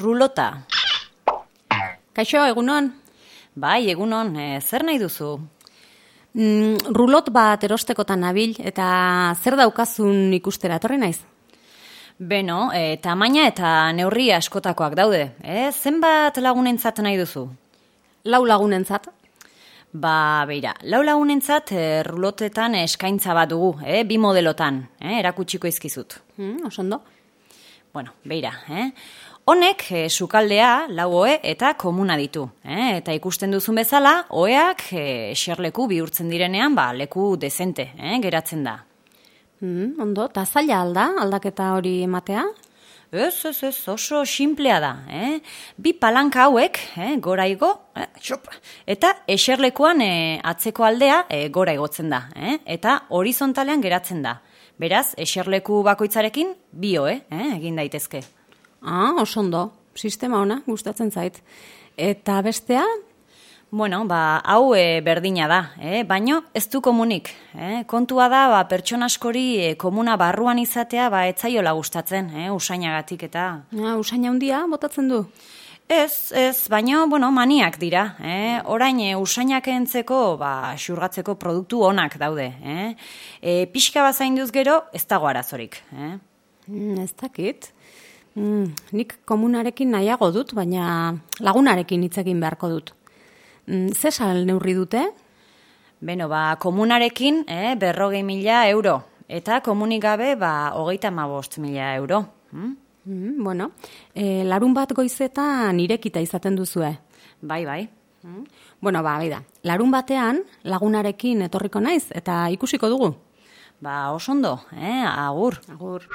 rulota. Kaixo, egunon? Bai, egunon, e, zer nahi duzu? Mm, rulot bat erostekotan nabil eta zer daukazun ikustera etorri naiz? Beno, e, tamaina eta neurri askotakoak daude. E, zenbat lagunentzat nahi duzu? Lau lagunentzat? Ba, beira, lau lagunentzat e, rulotetan eskaintza bat dugu, e, bi modelotan, e, erakutsiko izkizut. Mm, osondo. Bueno, beira, eh? Honek e, sukaldea, lau oe eta komuna ditu. Eh? Eta ikusten duzun bezala, oeak e, eserleku bihurtzen direnean, ba, leku dezente, eh? geratzen da. Mm, ondo, eta zaila alda, aldaketa hori ematea? Ez, ez, ez, oso simplea da. Eh? Bi palanka hauek, eh? gora igo, eh? Xop. eta eserlekuan eh, atzeko aldea eh, gora igotzen da. Eh? Eta horizontalean geratzen da. Beraz, eserleku bakoitzarekin, bio, eh? eh? egin daitezke. Ah, oso ondo, sistema ona, gustatzen zait. Eta bestea? Bueno, ba, hau e, berdina da, eh? baino ez du komunik. Eh? Kontua da, ba, pertsona askori e, komuna barruan izatea ba, etzaiola gustatzen, eh? usainagatik eta... Ah, usaina handia botatzen du? Ez, ez, baino, bueno, maniak dira. Eh? Orain, e, usainak entzeko, ba, xurgatzeko produktu onak daude. Eh? E, pixka bazain duz gero, ez dago arazorik. Eh? Mm, ez dakit. Mm, nik komunarekin nahiago dut, baina lagunarekin hitz egin beharko dut. Mm, ze sal neurri dute? Beno, ba, komunarekin eh, berrogei mila euro. Eta komunik gabe, ba, hogeita mabost mila euro. Hm? Mm, bueno, e, larun bat goizetan irekita izaten duzue. Bai, bai. Mm? Bueno, ba, da. Larun batean lagunarekin etorriko naiz eta ikusiko dugu. Ba, osondo, eh? Agur. Agur.